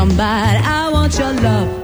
Somebody. I want your love.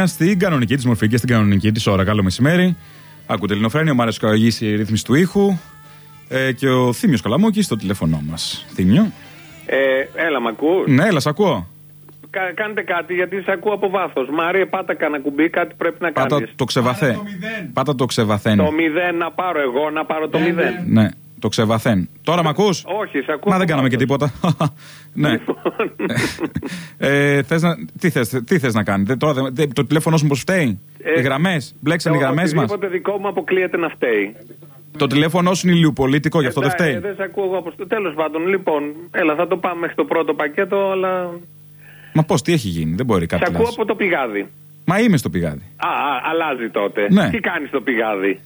Ελληνοφρένεια στην κανονική της μορφή και στην κανονική της ώρα. Καλό μεσημέρι. Ακούτε Ελληνοφρένεια, ο Μάριος Καραγής η ρύθμιση του ήχου ε, και ο Θήμιος Καλαμούκης στο τηλέφωνό μας. Θήμιο. Ε, έλα, μ' ακούς; Ναι, έλα, σ' ακούω. Κα- κάντε κάτι γιατί σε ακούω από βάθος. Μάρια, πάτα κανένα κουμπί, κάτι πρέπει να κάνεις. Πάτα το ξεβαθέ. Πάτα το ξεβαθέν. Το μηδέν να πάρω εγώ, να πάρω το μηδέν. Ναι, το ξεβαθέν. Τώρα μ' ακούς; Όχι, σε ακούω. Μα δεν από κάναμε και βάθος. τίποτα. ναι. ε, θες να, τι, θες, τι θες να κάνετε τώρα, δεν- δεν- το τηλέφωνο σου πως φταίει; Ε, οι γραμμές, μπλέξαν οι Το γραμμές μας; Οτιδήποτε δικό μου αποκλείεται να φταίει. Το τηλέφωνο σου είναι ηλιοπολίτικο, γι' αυτό δεν Ε, φταίει; Δεν σε ακούω εγώ από το τέλος πάντων. Λοιπόν, έλα, θα το πάμε μέχρι το πρώτο πακέτο, αλλά. Μα πώς, τι έχει γίνει, δεν μπορεί κάτι Σε να ακούω λες. από το πηγάδι. Μα είμαι στο πηγάδι. Α, α, αλλάζει τότε. Ναι. Τι κάνεις στο πηγάδι;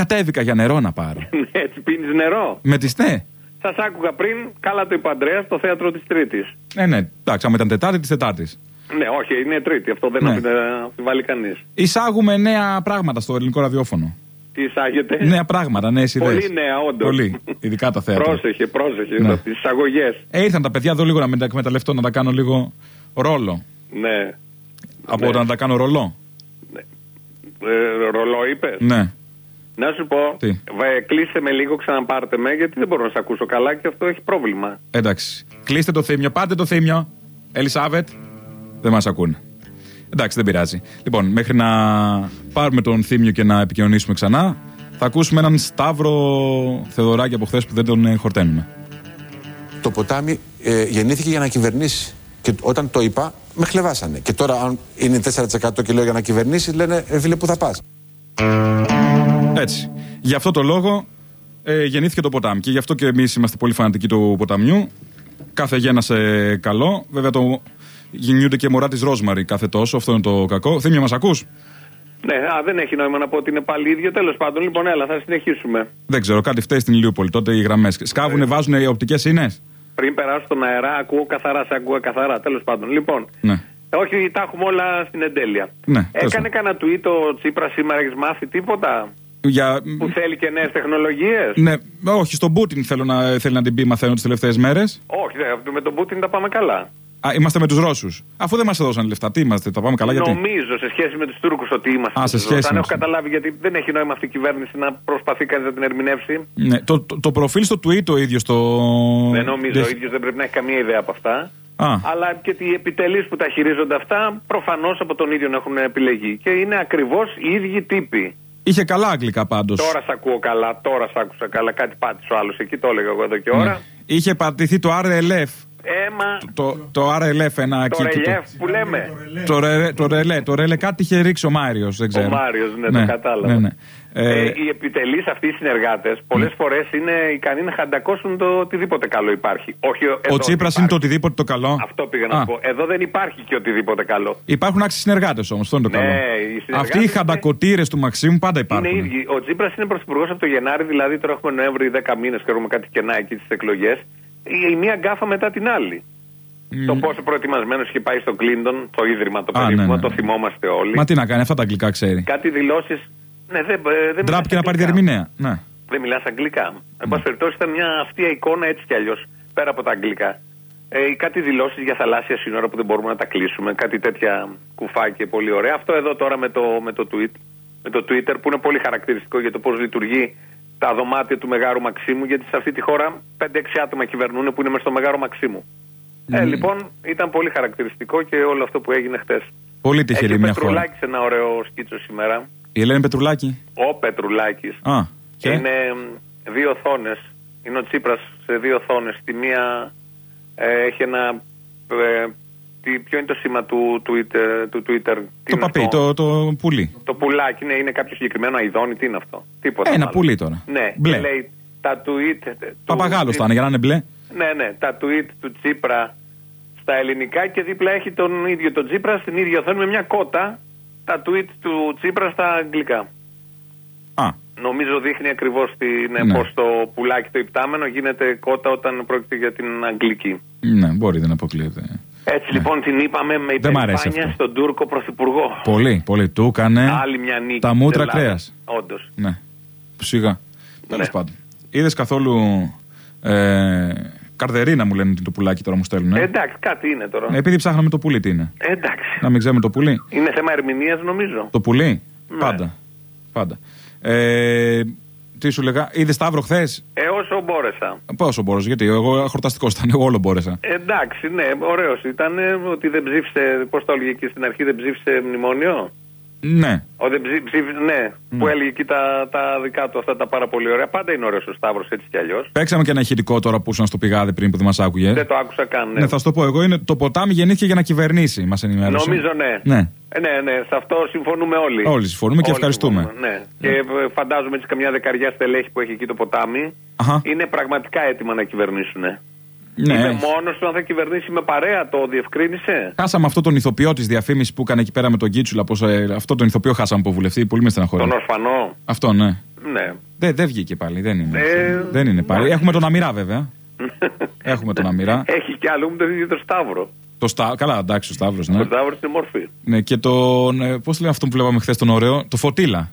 Κατέβηκα για νερό να πάρω. Έτσι, πίνεις νερό. Με τις ναι. Σας άκουγα πριν, καλά το είπε ο Αντρέα, στο θέατρο της Τρίτης. Ναι, ναι. Εντάξει, άμα ήταν Τετάρτη της Τετάρτης. Ναι, όχι, είναι Τρίτη. Αυτό δεν Ναι. ναι. αμφιβάλλει κανείς. Εισάγουμε νέα πράγματα στο ελληνικό ραδιόφωνο. Τι εισάγεται; Νέα πράγματα, νέες ιδέες. Πολύ νέα, όντως. Πολύ. Ειδικά τα θέατρα. Πρόσεχε, πρόσεχε. Ναι. Ναι. Τις εισαγωγές. Ε, ήρθαν τα παιδιά εδώ λίγο να με τα εκμεταλλευτώ, να τα κάνω λίγο ρόλο. Ναι. Από Ναι. όταν τα κάνω ρολό. Ε, ρολό είπες; Ναι. Να σου πω, Τι; βε, κλείσε με λίγο, ξαναπάρτε με, γιατί δεν μπορώ να σε ακούσω καλά και αυτό έχει πρόβλημα. Εντάξει. Κλείστε το θύμιο, πάτε το θύμιο. Ελισάβετ. Δεν μας ακούνε. Εντάξει, δεν πειράζει. Λοιπόν, μέχρι να πάρουμε τον θύμιο και να επικοινωνήσουμε ξανά, θα ακούσουμε έναν Σταύρο Θεοδωράκη από χθες που δεν τον ε, χορταίνουμε. Το ποτάμι ε, γεννήθηκε για να κυβερνήσει. Και όταν το είπα, με χλεβάσανε. Και τώρα, αν είναι 4% και λέω για να κυβερνήσει, λένε ε, φίλε, πού θα πας; Έτσι. Γι' αυτό το λόγο ε, γεννήθηκε το ποτάμι. Και γι' αυτό και εμείς είμαστε πολύ φανατικοί του ποταμιού. Κάθε γένα σε καλό. Βέβαια το γεννιούνται και μωρά της Ρόσμαρη κάθε τόσο. Αυτό είναι το κακό. Θύμιο, μας ακούς; Ναι, α, δεν έχει νόημα να πω ότι είναι πάλι ίδιο. Τέλος πάντων, λοιπόν, έλα, θα συνεχίσουμε. Δεν ξέρω, κάτι φταίει στην Ηλιούπολη. Τότε οι γραμμές σκάβουνε, βάζουν οι οπτικές ίνε. Πριν περάσω στον αερά, ακούω καθαρά, σε ακούω καθαρά. Τέλος πάντων, λοιπόν. Ναι. Όχι, τα έχουμε όλα στην εντέλεια. Ναι, τέλος Έκανε κανένα tweet ο Τσίπρας σήμερα, έχεις μάθει τίποτα; Για... Που θέλει και νέες τεχνολογίες; Ναι, όχι, στον Πούτιν θέλω να, θέλει να την πει, μαθαίνω τις τελευταίες μέρες. Όχι, δε, με τον Πούτιν τα πάμε καλά. Α, είμαστε με τους Ρώσους. Αφού δεν μας έδωσαν λεφτά, τι είμαστε, τα πάμε καλά γιατί; Νομίζω σε σχέση με τους Τούρκους ότι είμαστε. Α, σε τους σχέση Ρώσους. Αν με έχω τους- καταλάβει, γιατί δεν έχει νόημα αυτή η κυβέρνηση να προσπαθεί κανείς να την ερμηνεύσει. Ναι, το, το, το προφίλ στο tweet το ίδιος στο. Δεν νομίζω, ο Δεν- ίδιος δεν πρέπει να έχει καμία ιδέα από αυτά. Α, Αλλά και οι επιτελείς που τα χειρίζονται αυτά προφανώς από τον ίδιο έχουν επιλεγεί. Και είναι ακριβώς οι ίδιοι τύποι. Είχε καλά αγγλικά πάντως. Τώρα σ' ακούω καλά, τώρα σ' άκουσα καλά. Κάτι πάτησε ο άλλος εκεί, το έλεγα εγώ εδώ και ώρα. Είχε πατηθεί το RLF. Έμα, Το, το RLF ένα το εκεί. ρελιέφ που λέμε. Το, ρε, το ρελέ, το ρελέ, κάτι είχε ρίξει ο Μάριος, δεν ξέρω. Μάριος, ναι, το κατάλαβα. Ναι, ναι. Ε, Ε, οι επιτελείς αυτοί οι συνεργάτες πολλές Ναι. φορές είναι ικανοί να χαντακώσουν το οτιδήποτε καλό υπάρχει. Όχι εδώ ο Τσίπρας ότι είναι το υπάρχει. οτιδήποτε το καλό. Αυτό πήγα να Α, σου πω. Εδώ δεν υπάρχει και οτιδήποτε καλό. Υπάρχουν άξιοι συνεργάτες όμως, αυτό είναι το Ναι, καλό. οι συνεργάτες Αυτοί οι είναι- χαντακοτήρε του Μαξίμου πάντα υπάρχουν. Είναι ίδιοι. Ο Τσίπρας είναι πρωθυπουργός από το Γενάρη, δηλαδή τώρα έχουμε Νοέμβρη 10 μήνες και έχουμε κάτι κενά εκεί στις εκλογές. Η, η μία γκάφα μετά την άλλη. Το πόσο προετοιμασμένος είχε πάει στο Κλίντον, το ίδρυμα, το Α, περίφημο, ναι, ναι. το θυμόμαστε όλοι. Μα τι να κάνει, αυτά τα αγγλικά ξέρει. Κάτι δηλώσεις. Ναι, δεν, ε, δεν Ντράπ και να πάρει αγγλικά. διερμηνέα. Ναι. Δεν μιλάς αγγλικά. Εν πάση περιπτώσει, ήταν μια αυτία εικόνα έτσι κι αλλιώς, πέρα από τα αγγλικά. Ε, κάτι δηλώσεις για θαλάσσια σύνορα που δεν μπορούμε να τα κλείσουμε. Κάτι τέτοια κουφάκια πολύ ωραία. Αυτό εδώ τώρα με το, με το, tweet, με το Twitter που είναι πολύ χαρακτηριστικό για το πώς λειτουργεί τα δωμάτια του Μεγάρου Μαξίμου. Γιατί σε αυτή τη χώρα 5-6 άτομα κυβερνούν που είναι μέσα στο Μεγάρο Μαξίμου. Ε, λοιπόν, ήταν πολύ χαρακτηριστικό και όλο αυτό που έγινε χτες. Πολύ τυχερή Έχει ο μια χώρα. Πετρουλάκης ένα ωραίο σκίτσο σήμερα. Η Ελένη Πετρουλάκη. Ο Πετρουλάκης. Α, Και; Και. είναι μ, δύο οθόνες. Είναι ο Τσίπρας σε δύο οθόνες. Στη μία ε, έχει ένα. Ε, τι, ποιο είναι το σήμα του Twitter. Του Twitter τι Το είναι παπί, αυτό; το, το πουλί. Το πουλάκι, ναι, είναι κάποιο συγκεκριμένο αειδόνι. Τι είναι αυτό; Τίποτα. Ε, ένα άλλο. πουλί τώρα. Ναι, Μπλε. και λέει τα tweet. ε, του Παπαγάλος Τσίπρα- θα είναι για να είναι μπλε. Ναι, ναι, τα tweet του Τσίπρα στα ελληνικά και δίπλα έχει τον ίδιο τον Τσίπρα στην ίδια οθόνη με μια κότα. Τα tweet του Τσίπρας στα αγγλικά. Α, Νομίζω δείχνει ακριβώς Ναι. ναι. πώ το πουλάκι το υπτάμενο γίνεται κότα όταν πρόκειται για την Αγγλική. ναι, μπορεί, δεν αποκλείεται. Έτσι λοιπόν την είπαμε με Δεν μ' αρέσει υπερηφάνεια αυτό. στον Τούρκο Πρωθυπουργό. Πολύ, πολύ. Του έκανε Άλλη μια νίκη. τα μούτρα κρέας. Όντως. Ναι. Σιγά. Τέλος Ναι. πάντων. Είδες καθόλου. Ε, καρδερίνα μου λένε το πουλάκι τώρα μου στέλνουν. Ε. εντάξει, κάτι είναι τώρα. Επειδή ψάχναμε το πουλί, τι είναι; εντάξει. Να μην ξέρουμε το πουλί. Είναι θέμα ερμηνείας νομίζω. Το πουλί; Ναι. Πάντα. Πάντα. Ε, τι σου λέγα, είδες Σταύρο χθες; Ε, όσο μπόρεσα. Πόσο μπορώ, γιατί εγώ χορταστικός ήταν, εγώ όλο μπόρεσα. Εντάξει, ναι, ωραίος ήταν ε, ότι δεν ψήφισε. Πώς το έλεγε εκεί στην αρχή, δεν ψήφισε μνημόνιο; Ναι. Ο, δεν ψή, ψήφισε, ναι, που έλεγε εκεί τα, τα δικά του αυτά τα πάρα πολύ ωραία. Πάντα είναι ωραίος ο Σταύρος έτσι κι αλλιώς. Παίξαμε και ένα ηχητικό τώρα που ήσουν στο πηγάδι πριν που δεν μας άκουγε. Δεν το άκουσα καν. Ναι. Ναι, θα σου το πω εγώ. Είναι, το ποτάμι γεννήθηκε για να κυβερνήσει, μας ενημέρωσε. Νομίζω ναι. Ναι. Ε, ναι, ναι, σε αυτό συμφωνούμε όλοι. Όλοι συμφωνούμε και ευχαριστούμε. συμφωνούμε, Ναι. Και ε, φαντάζομαι έτσι καμιά δεκαριά στελέχη που έχει εκεί το ποτάμι Αχα. είναι πραγματικά έτοιμα να κυβερνήσουν. Ναι. Είπε μόνος του αν θα κυβερνήσει με παρέα, το διευκρίνησε; Χάσαμε αυτό τον ηθοποιό της διαφήμισης που έκανε εκεί πέρα με τον Κίτσουλα. Πώς, ε, αυτό τον ηθοποιό χάσαμε από βουλευτή. Πολύ με στεναχωρεί. Τον ορφανό. Αυτό, ναι. Ναι. Δεν δεν βγήκε πάλι. Δεν είναι. Ε, δεν είναι πάλι. ναι. Έχουμε τον Αμυρά βέβαια. Έχουμε τον Αμυρά. Έχει κι άλλο μου το ίδιο το Σταύρο. το Στά... Καλά, εντάξει, ο Σταύρος, ναι. Ο Σταύρος είναι μορφή. ναι. Και τον. Ε, Πώς λέει αυτό που βλέπαμε χθες τον ωραίο. Το Φωτίλα.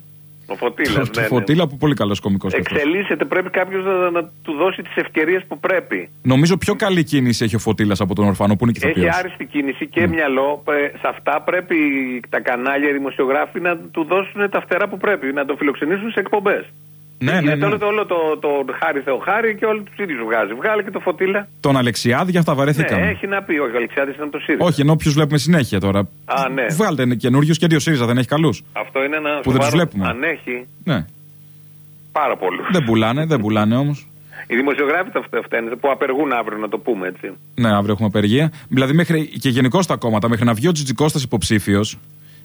Ο Φωτήλα. Το, το Φωτίλα που πολύ καλός κωμικός. Εξελίσσεται, πρέπει κάποιος να, να του δώσει τις ευκαιρίες που πρέπει. Νομίζω πιο καλή κίνηση έχει ο Φωτίλας από τον Ορφανό που είναι και Έχει ηθοποιός. άριστη κίνηση και μυαλό. Ε, Σε αυτά πρέπει τα κανάλια, οι δημοσιογράφοι να του δώσουν τα φτερά που πρέπει, να τον φιλοξενήσουν σε εκπομπές. Ναι, ναι, Γιατί ναι. όλο, το, όλο το, το, Χάρη Θεοχάρη και όλου του ίδιου βγάζει. Βγάλε και το Φωτήλα. Τον Αλεξιάδη για αυτά βαρέθηκαμε. Ναι, έχει να πει. Όχι, ο Αλεξιάδης είναι από το ΣΥΡΙΖΑ. Όχι, ενώ ποιου βλέπουμε συνέχεια τώρα. Α, ναι. Βγάλτε καινούριου και δύο ΣΥΡΙΖΑ, δεν έχει καλούς. Αυτό είναι ένα Που δεν τους σοβαρό- βλέπουμε. Αν έχει, Ναι. πάρα πολλούς. Δεν πουλάνε, δεν πουλάνε όμως. Οι δημοσιογράφοι τα αυτά φταίνε, που απεργούν αύριο, να το πούμε έτσι. Ναι, αύριο έχουμε απεργία. Δηλαδή, μέχρι και γενικώς τα κόμματα, μέχρι να βγει ο Τζιτζικώστας υποψήφιος,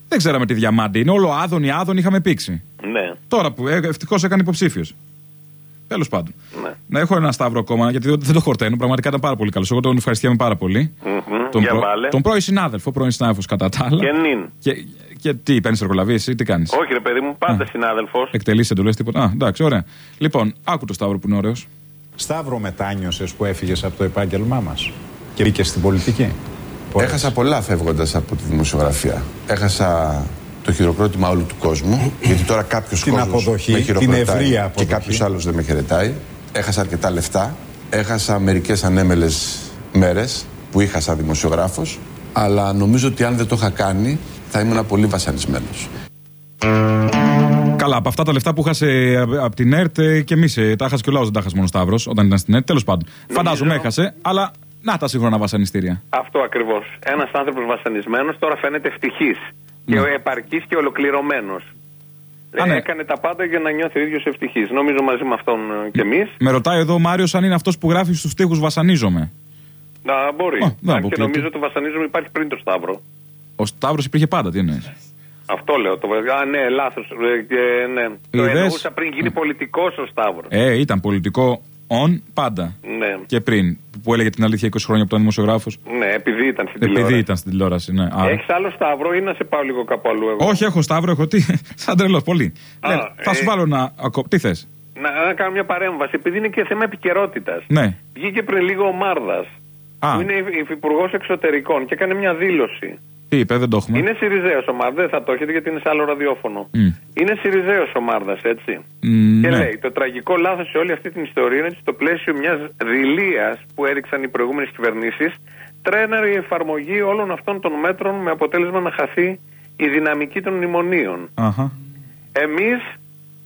δεν ξέραμε τι διαμάντι είναι. Όλο άδωνη, άδωνη είχαμε πήξει. Ναι. Τώρα που ευτυχώς έκανε υποψήφιος. Τέλος πάντων. Ναι. Να έχω ένα σταύρο ακόμα, γιατί δεν δεν το χορταίνω. Πραγματικά ήταν πάρα πολύ καλός. Εγώ τον ευχαριστιέμαι πάρα πολύ. Μμμ. Τον, Για προ- βάλε. τον πρώην συνάδελφο, πρώην συνάδελφος κατά τα άλλα. Και νυν. Και, και τι, παίρνεις εργολαβή, ή τι κάνεις; Όχι, ρε παιδί μου, πάντα συνάδελφος. Εκτελείς εντολέ, τίποτα. Α, εντάξει, ωραία. Λοιπόν, άκου το Σταύρο που είναι ωραίος. Σταύρο μετάνιωσες που έφυγες από το επάγγελμά μας και μπήκες στην πολιτική. Πώς; Έχασα πολλά φεύγοντας από τη δημοσιογραφία. Έχασα το χειροκρότημα όλου του κόσμου. Γιατί τώρα κάποιος Την κόσμος αποδοχή, με την χειροκροτάει ευρεία και αποδοχή. κάποιος άλλος δεν με χαιρετάει. Έχασα αρκετά λεφτά. Έχασα μερικές ανέμελες μέρες που είχα σαν δημοσιογράφος. Αλλά νομίζω ότι αν δεν το είχα κάνει θα ήμουν πολύ βασανισμένος. Καλά, από αυτά τα λεφτά που είχασε από την ΕΡΤ ε, και εμείς τα έχασε και ο λαό, δεν τα έχασε μόνο ο Σταύρος όταν ήταν στην ΕΡΤ. Τέλος πάντων. Φαντάζομαι έχασε, αλλά να τα σύγχρονα βασανιστήρια. Αυτό ακριβώς. Ένας άνθρωπος βασανισμένος τώρα φαίνεται ευτυχής. Και Ναι. επαρκής και ολοκληρωμένος. Α, ναι. Έκανε τα πάντα για να νιώθει ο ίδιος ευτυχής. Νομίζω μαζί με αυτόν ε, κι εμείς. Με ρωτάει εδώ ο Μάριος αν είναι αυτός που γράφει στους τοίχου Βασανίζομαι. Να μπορεί. Α, δεν Αν και αποκλείεται. νομίζω το βασανίζομαι υπάρχει πριν το Σταύρο. Ο Σταύρος υπήρχε πάντα, τι εννοείς. Αυτό λέω. Το... Α, ναι, λάθος. ναι. Το Είδες; εννοούσα πριν γίνει πολιτικός ο Σταύρος. Ε, ήταν πολιτικό on πάντα. Ναι. Και πριν, που έλεγε την αλήθεια 20 χρόνια από τον δημοσιογράφος. ναι, επειδή ήταν στην Επειδή τηλεόραση. ήταν στην τηλεόραση, ναι. Άρα. Έχεις άλλο Σταύρο ή να σε πάω λίγο κάπου αλλού εγώ; Όχι, έχω Σταύρο, έχω τι. Σαν τρελό, πολύ. Α, Ναι, θα σου ε. βάλω να. ακο- Τι θες; Να, να κάνω μια παρέμβαση, επειδή είναι και θέμα επικαιρότητας. Ναι. Βγήκε πριν λίγο ο Μάρδας. Α. που είναι υφυπουργός εξωτερικών και έκανε μια δήλωση. Τι είπε, δεν το έχουμε. Είναι Σιριζέος ο Μάρδα, δεν θα το έχετε γιατί είναι σε άλλο ραδιόφωνο. Μμ. Είναι Σιριζέος ο Μάρδα, έτσι. Μ, Και ναι. λέει: Το τραγικό λάθος σε όλη αυτή την ιστορία είναι ότι στο πλαίσιο μιας δηλίας που έριξαν οι προηγούμενες κυβερνήσεις, τρέναρε η εφαρμογή όλων αυτών των μέτρων με αποτέλεσμα να χαθεί η δυναμική των μνημονίων. Αχα. Εμείς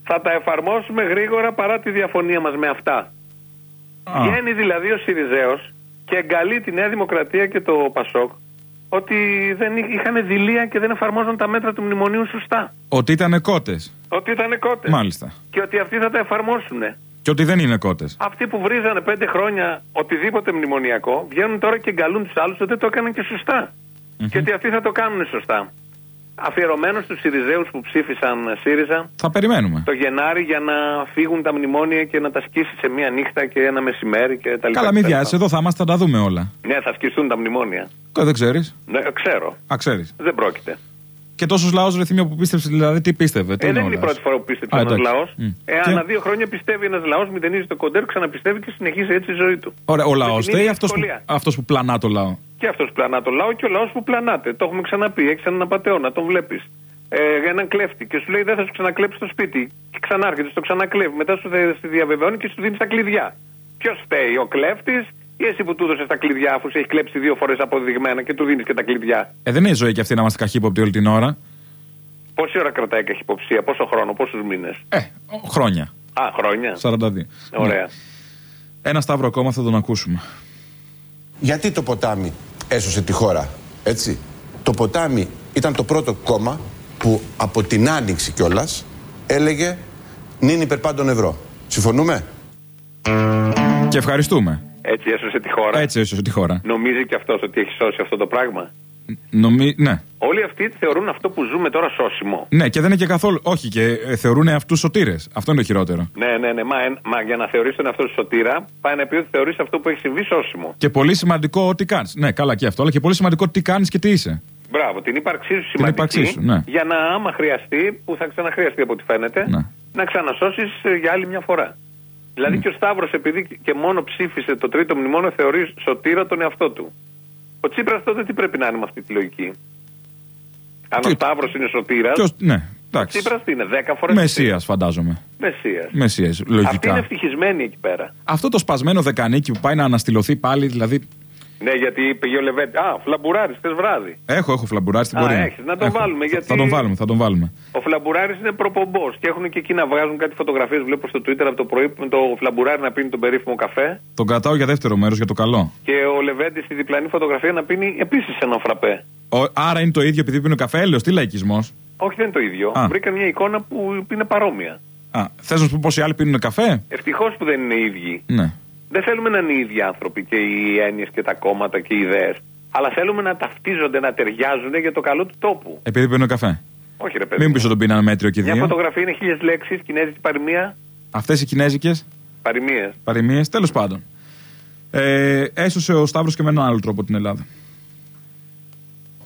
θα τα εφαρμόσουμε γρήγορα παρά τη διαφωνία μας με αυτά. Α. Βγαίνει δηλαδή ο Σιριζέος και εγκαλεί τη Νέα Δημοκρατία και το Πασόκ ότι δεν εί- είχαν δηλία και δεν εφαρμόζαν τα μέτρα του μνημονίου σωστά. Ότι ήταν κότες. Ότι ήταν κότες. Μάλιστα. Και ότι αυτοί θα τα εφαρμόσουν. Και ότι δεν είναι κότες. Αυτοί που βρίζανε πέντε χρόνια οτιδήποτε μνημονιακό βγαίνουν τώρα και εγκαλούν τους άλλους ότι δεν το έκαναν και σωστα Και ότι αυτοί θα το κάνουν σωστά. Αφιερωμένος στους Σιριζέους που ψήφισαν ΣΥΡΙΖΑ Θα περιμένουμε. το Γενάρη για να φύγουν τα μνημόνια και να τα σκίσει σε μία νύχτα και ένα μεσημέρι και τα λοιπά. Καλά, και μην τα λοιπά. βιάζει, εδώ θα είμαστε, θα τα δούμε όλα. Ναι, θα σκιστούν τα μνημόνια. Κα- Δεν ξέρεις. Ναι, ξέρω. Α, ξέρεις. Δεν πρόκειται. Και τόσος λαός ρεθύμιο που πίστεψε, δηλαδή τι πίστευε. Τι Ε, δεν είναι η όλας. πρώτη φορά που πίστεψε Α, ένας εντάξει. λαός. Μμ. Ε, Και- ανά δύο χρόνια πιστεύει ένας λαός, μηδενίζει το κοντέρ, ξαναπιστεύει και συνεχίζει έτσι η ζωή του. Ωραία, ο Με λαό την φταίει ίδια αυτός που, ευκολία. αυτός που πλανά το λαό. Και αυτός πλανά το λαό και ο λαός που πλανάται. Το έχουμε ξαναπεί. Έχεις έναν απαταιώνα, τον βλέπεις. Ε, για έναν κλέφτη και σου λέει δεν θα σου ξανακλέψει το σπίτι. Και ξανάρχεται, στο ξανακλέβει. Μετά σου δε- στη διαβεβαιώνει και σου δίνει τα κλειδιά. Ποιος φταίει, ο κλέφτης ή εσύ που του έδωσες τα κλειδιά αφού σε έχει κλέψει δύο φορές αποδεδειγμένα και του δίνεις και τα κλειδιά; Ε, δεν είναι η ζωή και αυτή να είμαστε καχύποπτοι όλη την ώρα. Πόση ώρα κρατάει καχυποψία, πόσο χρόνο, πόσους μήνες; Ε, ο- χρόνια. Α, χρόνια. 42. Ωραία. Ναι. Ένα σταύρο ακόμα θα τον ακούσουμε. Γιατί το ποτάμι έσωσε τη χώρα, έτσι; Το ποτάμι ήταν το πρώτο κόμμα που από την άνοιξη κιόλας έλεγε νυν υπερπάντων ευρώ. Συμφωνούμε; Και ευχαριστούμε. Έτσι έσωσε τη χώρα. Έτσι έσωσε τη χώρα. Νομίζει και αυτός ότι έχει σώσει αυτό το πράγμα; Νομί... Ναι. Όλοι αυτοί θεωρούν αυτό που ζούμε τώρα σώσιμο. Ναι, και δεν είναι και καθόλου. Όχι, και ε, θεωρούν αυτούς σωτήρες. Αυτό είναι το χειρότερο. Ναι, ναι, ναι. Μα, εν- μα για να θεωρεί τον εαυτό σου σωτήρα, πάει να πει ότι θεωρείς αυτό που έχει συμβεί σώσιμο. Και πολύ σημαντικό ό,τι κάνεις. Ναι, καλά και αυτό, αλλά και πολύ σημαντικό τι κάνεις και τι είσαι. Μπράβο, την ύπαρξή σου σημαντική. ύπαρξή σου, ναι. Για να άμα χρειαστεί, που θα ξαναχρειαστεί από ό,τι φαίνεται, Ναι. να ξανασώσεις για άλλη μια φορά. Δηλαδή και ο Σταύρος, επειδή και μόνο ψήφισε το τρίτο μνημόνιο, θεωρεί σωτήρα τον εαυτό του. Ο Τσίπρας τότε τι πρέπει να είναι με αυτή τη λογική; Αν ο Τι- Σταύρος είναι σωτήρας, Ποιος... Ναι, ο εντάξει. Τσίπρας τι είναι, 10 φορές. Μεσίας, φαντάζομαι. Μεσίας. Μεσίας, Αυτή είναι λογικά. ευτυχισμένη εκεί πέρα. Αυτό το σπασμένο δεκανίκι που πάει να αναστηλωθεί πάλι, δηλαδή. Ναι, γιατί είπε ο Λεβέντη. Α, φλαμπουράρις, θες βράδυ. Έχω, έχω φλαμπουράρις στην Α, πορεία. έχεις, να τον Έχω. βάλουμε, Θα- γιατί- Θα τον βάλουμε, θα τον βάλουμε. Ο Φλαμπουράρη είναι προπομπός και έχουν και εκεί να βγάζουν κάτι φωτογραφίες. Βλέπω στο Twitter από το πρωί με το Φλαμπουράρι να πίνει τον περίφημο καφέ Τον κρατάω για δεύτερο μέρος για το καλό. και ο Λεβέντης στη διπλανή φωτογραφία να πίνει επίσης ένα φραπέ. Ο, άρα είναι το ίδιο επειδή πίνει καφέ, έλεος, τι λαϊκισμός; Όχι, δεν είναι το ίδιο. Α. Βρήκα μια εικόνα που είναι παρόμοια. Α, θες να σου πω πόσοι άλλοι πίνουν καφέ; Ευτυχώς που δεν είναι οι ίδιοι. Ναι. Δεν θέλουμε να είναι οι ίδιοι άνθρωποι και οι έννοιες και τα κόμματα και οι ιδέες. Αλλά θέλουμε να ταυτίζονται, να ταιριάζουν για το καλό του τόπου. Επειδή πίνουν καφέ. Όχι, ρε παιδί. Μην πεις ότι τον πίνανε μέτριο και Μια δύο. φωτογραφία είναι χίλιες λέξεις, κινέζικη παροιμία. Αυτές οι κινέζικες; Παροιμίες. παροιμίες, τέλος πάντων. Ε, έσωσε ο Σταύρος και με έναν άλλο τρόπο την Ελλάδα.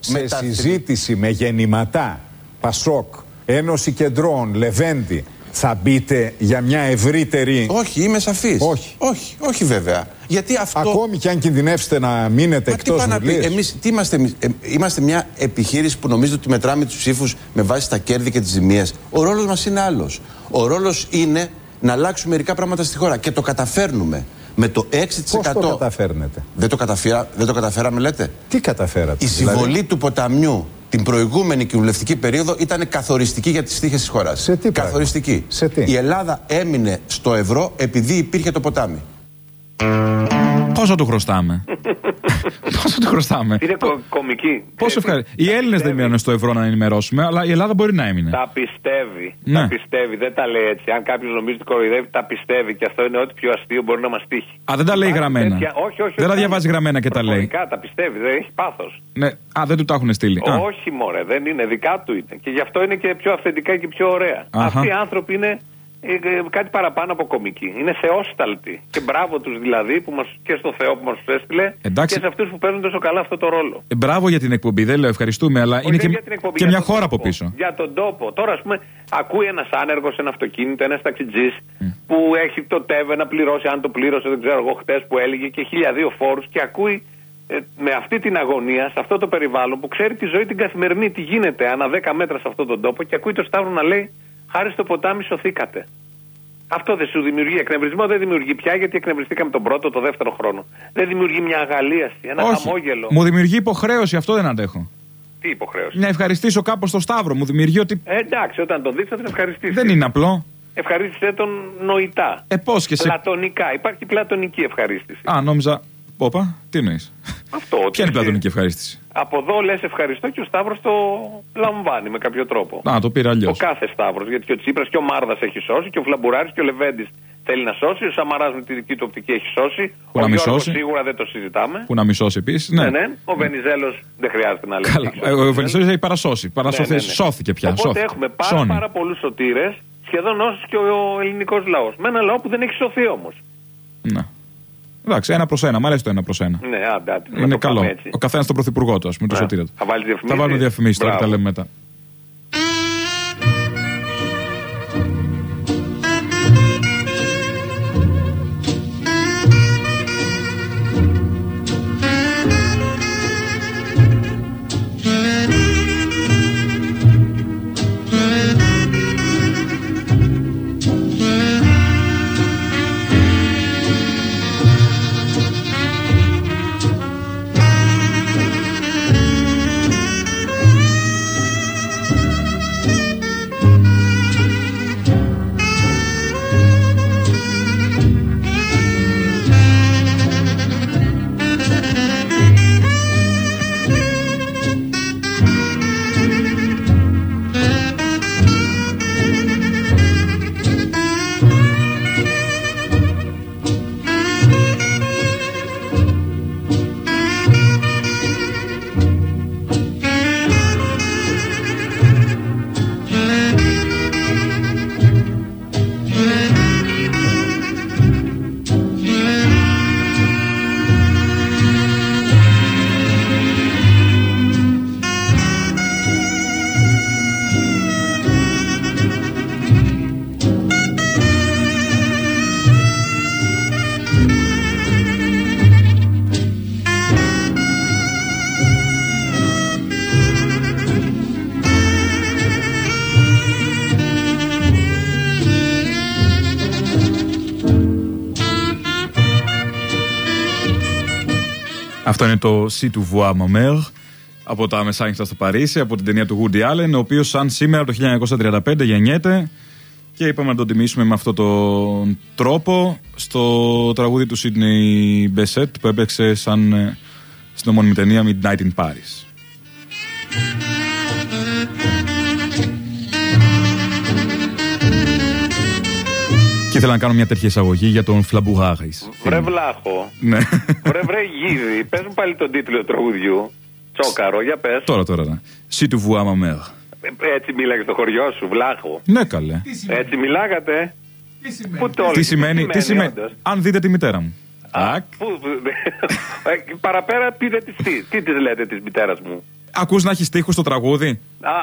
Σε Με τα συζήτηση με γεννηματά, Πασόκ, Ένωση Κεντρών, Λεβέντη, θα μπείτε για μια ευρύτερη. Όχι, είμαι σαφής. Όχι. όχι. Όχι, βέβαια. Γιατί αυτό. Ακόμη και αν κινδυνεύσετε να μείνετε Μα τι εκτός πάει να πει, βουλής. εμείς, τι είμαστε, εμείς; Ε, είμαστε μια επιχείρηση που νομίζετε ότι μετράμε τους ψήφους με βάση τα κέρδη και τις ζημίες. Ο ρόλος μας είναι άλλος. Ο ρόλος είναι να αλλάξουμε μερικά πράγματα στη χώρα και το καταφέρνουμε. Με το 6%. Πώς το καταφέρνετε; Δεν το, καταφέρα, δεν το καταφέραμε, λέτε; Τι καταφέρατε. Η δηλαδή; συμβολή του ποταμιού την προηγούμενη κοινοβουλευτική περίοδο ήταν καθοριστική για τις τύχε της χώρας. Σε τι πράγμα; Καθοριστική. Σε τι; Η Ελλάδα έμεινε στο ευρώ επειδή υπήρχε το ποτάμι. Πόσο του χρωστάμε; Πόσο του χρωστάμε; Είναι κο- κομική. Πόσο Ε, ευχαριστώ. Οι Έλληνες δεν πιστεύει. μείνανε στο ευρώ να ενημερώσουμε, αλλά η Ελλάδα μπορεί να έμεινε. Τα πιστεύει. Ναι. Τα πιστεύει. Δεν τα λέει έτσι. Αν κάποιος νομίζει ότι κοροϊδεύει, τα πιστεύει. Και αυτό είναι ό,τι πιο αστείο μπορεί να μας τύχει. Α, δεν τα λέει Υπάρχει γραμμένα. τέτοια- Όχι, όχι. Δεν τα όχι. διαβάζει γραμμένα και τα λέει. Προφορικά τα πιστεύει. Δεν έχει πάθος. Ναι. Α, δεν του τα έχουν στείλει. Α, Όχι, μωρέ, δεν είναι. Δικά του είναι. Και γι' αυτό είναι και πιο αυθεντικά και πιο ωραία. Αχα. Αυτοί οι άνθρωποι είναι ε, ε, κάτι παραπάνω από κομικοί. Είναι θεόσταλτοι. Και μπράβο τους δηλαδή που μας, και στο Θεό που μας τους έστειλε Εντάξει. και σε αυτούς που παίζουν τόσο καλά αυτό το ρόλο. Ε, μπράβο για την εκπομπή, δεν λέω ευχαριστούμε, αλλά Όχι, είναι δεν και, για την εκπομπή, και για μια τον χώρα τόπο. από πίσω. Για τον τόπο. Τώρα, ας πούμε, ακούει ένας άνεργος σε ένα αυτοκίνητο, ένας ταξιτζής που έχει το ΤΕΒΕ να πληρώσει, αν το πλήρωσε, δεν ξέρω εγώ, χτες που έλεγε και χίλια δύο φόρους και ακούει ε, με αυτή την αγωνία, σε αυτό το περιβάλλον που ξέρει τη ζωή την καθημερινή, τι γίνεται ανά 10 μέτρα σε αυτόν τον τόπο και ακούει το Σταύρο να λέει Χάρη στο ποτάμι σωθήκατε. Αυτό δεν σου δημιουργεί εκνευρισμό, δεν δημιουργεί πια γιατί εκνευριστήκαμε τον πρώτο, το δεύτερο χρόνο. Δεν δημιουργεί μια αγαλίαση, ένα Όχι. χαμόγελο. Μου δημιουργεί υποχρέωση, αυτό δεν αντέχω. Τι υποχρέωση; Να ευχαριστήσω κάπως το Σταύρο. Μου δημιουργεί ότι Ε, εντάξει, όταν τον δεις θα τον ευχαριστήσεις. δεν είναι απλό. Ευχαρίστησε τον νοητά. Ε, πώς και σε. Πλατωνικά. Υπάρχει πλατωνική ευχαρίστηση. Α, νόμιζα. Όπα, τι εννοείς; Αυτό. ότι Ποια είναι η εσύ- πλατωνική ευχαρίστηση; Από εδώ λες ευχαριστώ και ο Σταύρος το λαμβάνει με κάποιο τρόπο. Α, το πήρα αλλιώς. Ο κάθε Σταύρος. Γιατί και ο Τσίπρας και ο Μάρδας έχει σώσει και ο Φλαμπουράρης και ο Λεβέντης θέλει να σώσει. Ο Σαμαράς με τη δική του οπτική έχει σώσει. Που ο να μη Γιώργος σώσει. σίγουρα δεν το συζητάμε. Που να μισώσει επίσης. Ναι. Ναι, ναι. Ο Βενιζέλος δεν χρειάζεται να λέει. Καλά. Ε, Ο Βενιζέλος έχει παρασώσει. Παρασώθη, Ναι, ναι, ναι. Σώθηκε πια. Οπότε σώθηκε. έχουμε πάρα, Σώνει. πάρα πολλούς σωτήρες, σχεδόν όσους και ο ελληνικός λαός. Με ένα λαό που δεν έχει σωθεί όμως. Ναι. Εντάξει, ένα προς ένα. Μ' αρέσει το ένα προς ένα. Ναι, άντε, άντε, να Είναι το καλό. πάμε έτσι. Ο καθένας τον πρωθυπουργό του, ας πούμε, το Ναι. σωτήρα του. Θα βάλεις διαφημίσεις; Θα βάλουμε διαφημίσεις τώρα και τα Μπράβο. λέμε μετά. Αυτό είναι το Si tu vois ma mère από τα Μεσάνυχτα στο Παρίσι, από την ταινία του Woody Allen, ο οποίος σαν σήμερα το 1935 γεννιέται και είπαμε να τον τιμήσουμε με αυτόν τον τρόπο στο τραγούδι του Sidney Besset που έπαιξε σαν ε, στην ομώνυμη ταινία Midnight in Paris. Ήθελα να κάνω μια τέτοια εισαγωγή για τον Φλαμπουράρης. Βρε βλάχο. Ναι. Βρε βρε γίδι. Πες μου πάλι τον τίτλο του τραγουδιού. Τσόκαρο, για πες. τώρα, τώρα. ναι. Si tu vois ma mère. Ε, Έτσι μίλαγες στο χωριό σου, βλάχο. Ναι, καλέ. Έτσι μιλάγατε. Πού το Τι σημαίνει, τι σημαίνει; όντως; Αν δείτε τη μητέρα μου. Τάκ. Πού, ε, παραπέρα πείτε τις τι. Τι τις λέτε της μητέρας μου. Ακούς να έχεις στίχους στο τραγούδι; Α, α,